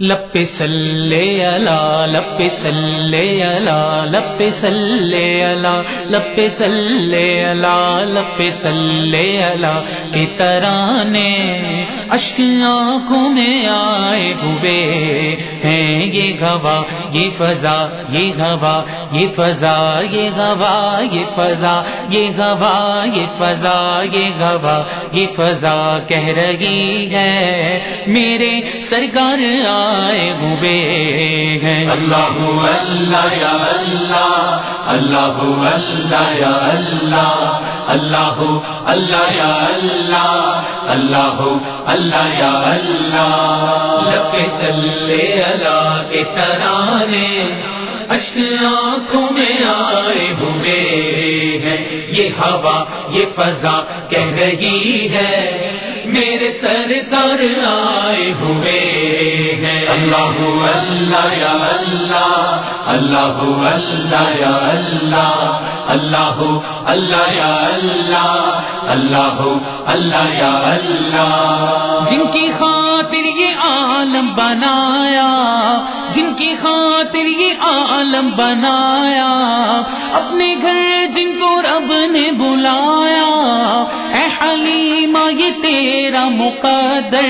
Lip سلے الا lip سلے الا لپ سلے الا لپ سلے الا لپ سلے الا کی ترانے اشک آنکھوں میں آئے ہوئے ہیں یہ گوا یہ فضا، یہ گوا یہ فضا، یہ گوا یہ فضا، یہ گوا یہ فضا، یہ گوا یہ فضا کہہ رہی ہے، میرے سرکار آ آئے ہوئے ہیں۔ اللہ اللہ یا اللہ اللہ اللہ یا اللہ اللہ اللہ یا اللہ اللہ اللہ یا اللہ۔ لب سلے اللہ کے ترانے اشک آنکھوں میں آئے ہوئے ہیں۔ یہ ہوا یہ فضا کہہ رہی ہے۔ میرے سر تر آئے ہوئے ہیں۔ اللہ اللہ یا اللہ اللہ اللہ یا اللہ اللہ اللہ یا اللہ اللہ اللہ یا اللہ۔ جن کی خاطر یہ عالم بنایا جن کی خاطر یہ عالم بنایا اپنے گھر جن کو رب نے بلایا۔ اے حلیمہ یہ تیرا مقدر۔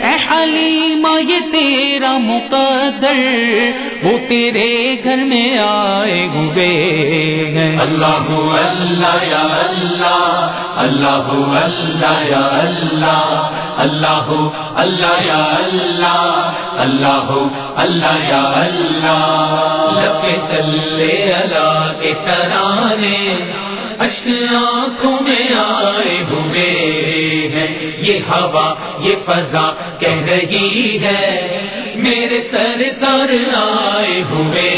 اے حلیمہ، یہ تیرا مقدر۔ وہ تیرے گھر میں آئے ہوئے ہیں۔ اللہ ہو اللہ یا اللہ اللہ ہو اللہ یا اللہ اللہ ہو اللہ یا اللہ اللہ ہو اللہ یا اللہ۔ لب سلے اللہ کے ترانے، اشک آنکھوں میں آئے ہوئے یہ ہوا یہ فضا کہہ رہی ہے میرے سر تر آئے ہوئے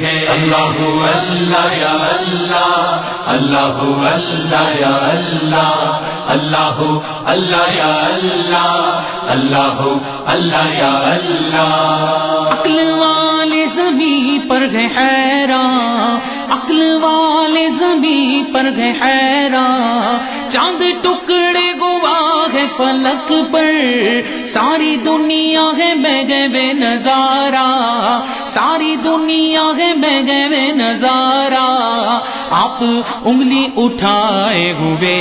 ہیں۔ اللہ اللہ یا اللہ اللہ اللہ یا اللہ اللہ اللہ یا اللہ اللہ اللہ یا اللہ۔ عقل والے زمین پر ہے حیران عقل والے زمین پر ہے حیران۔ چاند ہے فلک پر ساری دنیا ہے گئے بے نظارہ ساری دنیا ہے گئے بے نظارہ آپ انگلی اٹھائے ہوئے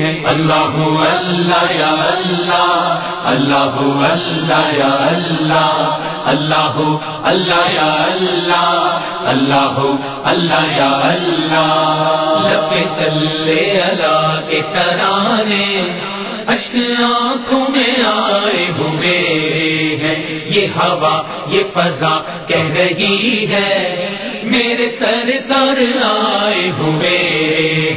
ہیں۔ اللہ اللہ یا اللہ اللہ اللہ یا اللہ اللہ اللہ یا اللہ اللہ اللہ یا اللہ۔ لب سلے اللہ کے ترانے اشک آنکھوں میں آئے ہوئے ہیں۔ یہ ہوا یہ فضا کہہ رہی ہے میرے سر تر آئے ہوئے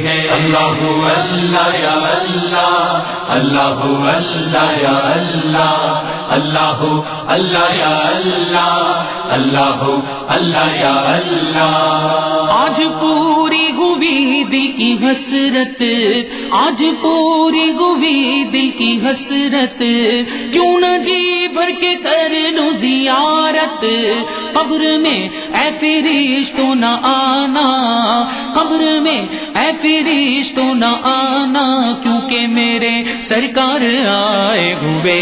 ہیں۔ اللہ اللہ یا اللہ اللہ اللہ یا اللہ اللہ اللہ یا اللہ اللہ اللہ یا اللہ۔ آج پوری دل کی حسرت، آج پوری ہوئی دل کی حسرت، کیوں نہ جی بھر کے کر لو زیارت؟ قبر میں اے فریش تو نہ آنا، قبر میں اے فریش تو نہ آنا، کیونکہ میرے سرکار آئے ہوئے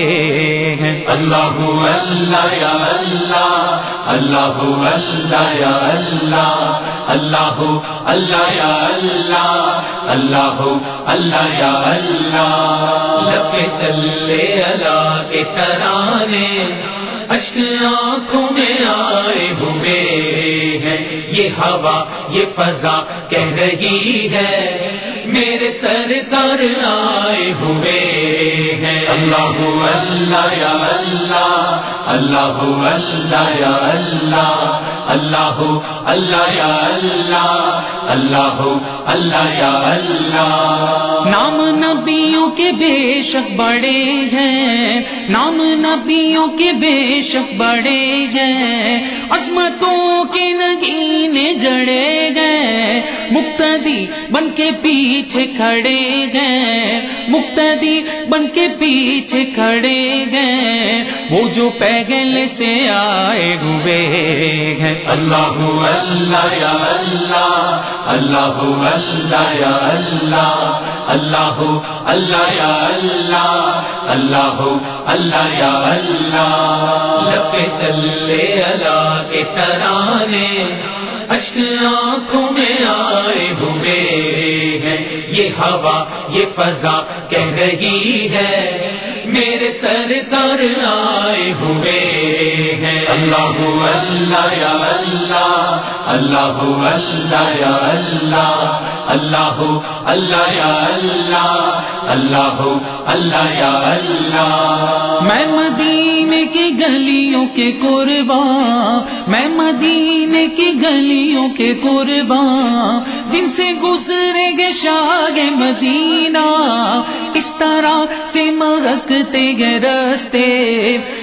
ہیں۔ اللہ اللہ یا اللہ اللہ اللہ یا اللہ۔ اللہ ہو، اللہ یا اللہ اللہ ہو، اللہ یا اللہ۔ لب سلے اللہ کے ترانے اشک آنکھوں میں آئے ہوئے ہیں۔ یہ ہوا، یہ فضا کہہ رہی ہے، میرے سر تر آئے ہوئے ہیں۔ اللہ ہو، اللہ یا اللہ اللہ ہو، اللہ یا اللہ۔ اللہ ہو، اللہ یا اللہ اللہ اللہ یا اللہ۔ نام نبیوں کے بے شک بڑے ہیں، نام نبیوں کے بے شک بڑے ہیں۔ عظمتوں کے نگی مقتدی بن کے پیچھے کھڑے گئے مقتدی بن کے پیچھے کھڑے گئے وہ جو پیگل سے آئے ہوئے ہیں۔ اللہ اللہ یا اللہ اللہ اللہ یا اللہ اللہ اللہ یا اللہ اللہ اللہ یا اللہ۔ سلے اللہ کے ترانے اشک آنکھوں میں آئے ہوئے ہیں۔ یہ ہوا یہ فضا کہہ رہی ہے۔ میرے سر تر آئے ہوئے ہیں۔ اللہ اللہ یا اللہ اللہ اللہ یا اللہ اللہ اللہ یا اللہ اللہ اللہ یا اللہ۔ میں مدینے کی گلیوں کے قربان میں مدینے کی گلیوں کے قربان جن سے گزرے گے شاگ مدینہ، اس طرح سے مغکتے گے رستے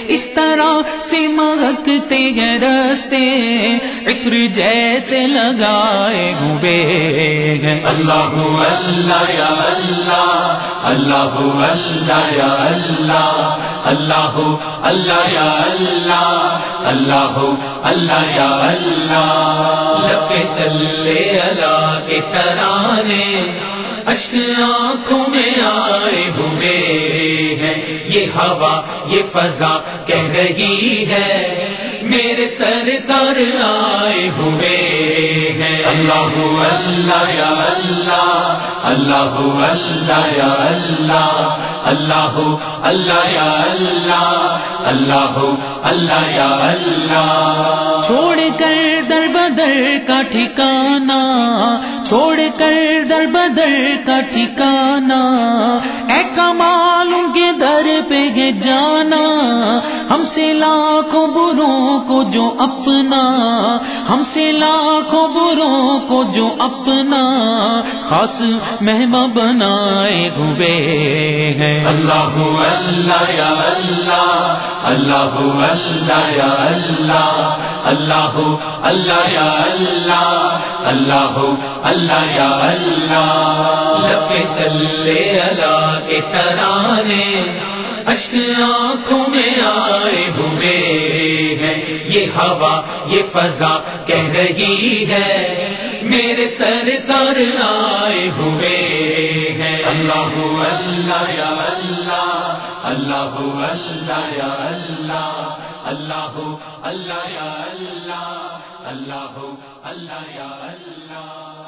اس طرح سے مغکتے گے رستے فکر جیسے لگائے ہوئے ہیں اللہ اللہ یا اللہ اللہ اللہ یا اللہ اللہ اللہ یا اللہ۔ اللہ ہو، اللہ یا اللہ۔ لب سلے اللہ کے ترانے، اشک آنکھوں میں آئے ہوئے ہیں۔ یہ ہوا، یہ فضا کہہ رہی ہے۔ میرے سر تر آئے ہوئے ہیں۔ اللہ اللہ یا اللہ اللہ اللہ یا اللہ اللہ اللہ یا اللہ اللہ اللہ یا اللہ۔ چھوڑ کر در بدر کا ٹھکانا چھوڑ کر در بدر کا ٹھکانا، اے کمالوں کے در پہ گے جانا۔ ہم سے لاکھوں بروں کو جو اپنا، ہم سے لاکھوں بروں کو جو اپنا۔ خاص مہما بنائے ہوئے ہیں۔ اللہ اللہ یا اللہ اللہ اللہ یا اللہ۔ اللہ ہو، اللہ یا اللہ اللہ ہو، اللہ یا اللہ۔ لب سلے اللہ کے ترانے، اشک آنکھوں میں آئے ہوئے ہیں۔ یہ ہوا، یہ فضا کہہ رہی ہے، میرے سر تر آئے ہوئے ہیں۔ اللہ ہو، اللہ یا اللہ اللہ ہو، اللہ یا اللہ۔ اللہ اللہ یا اللہ اللہ اللہ یا اللہ۔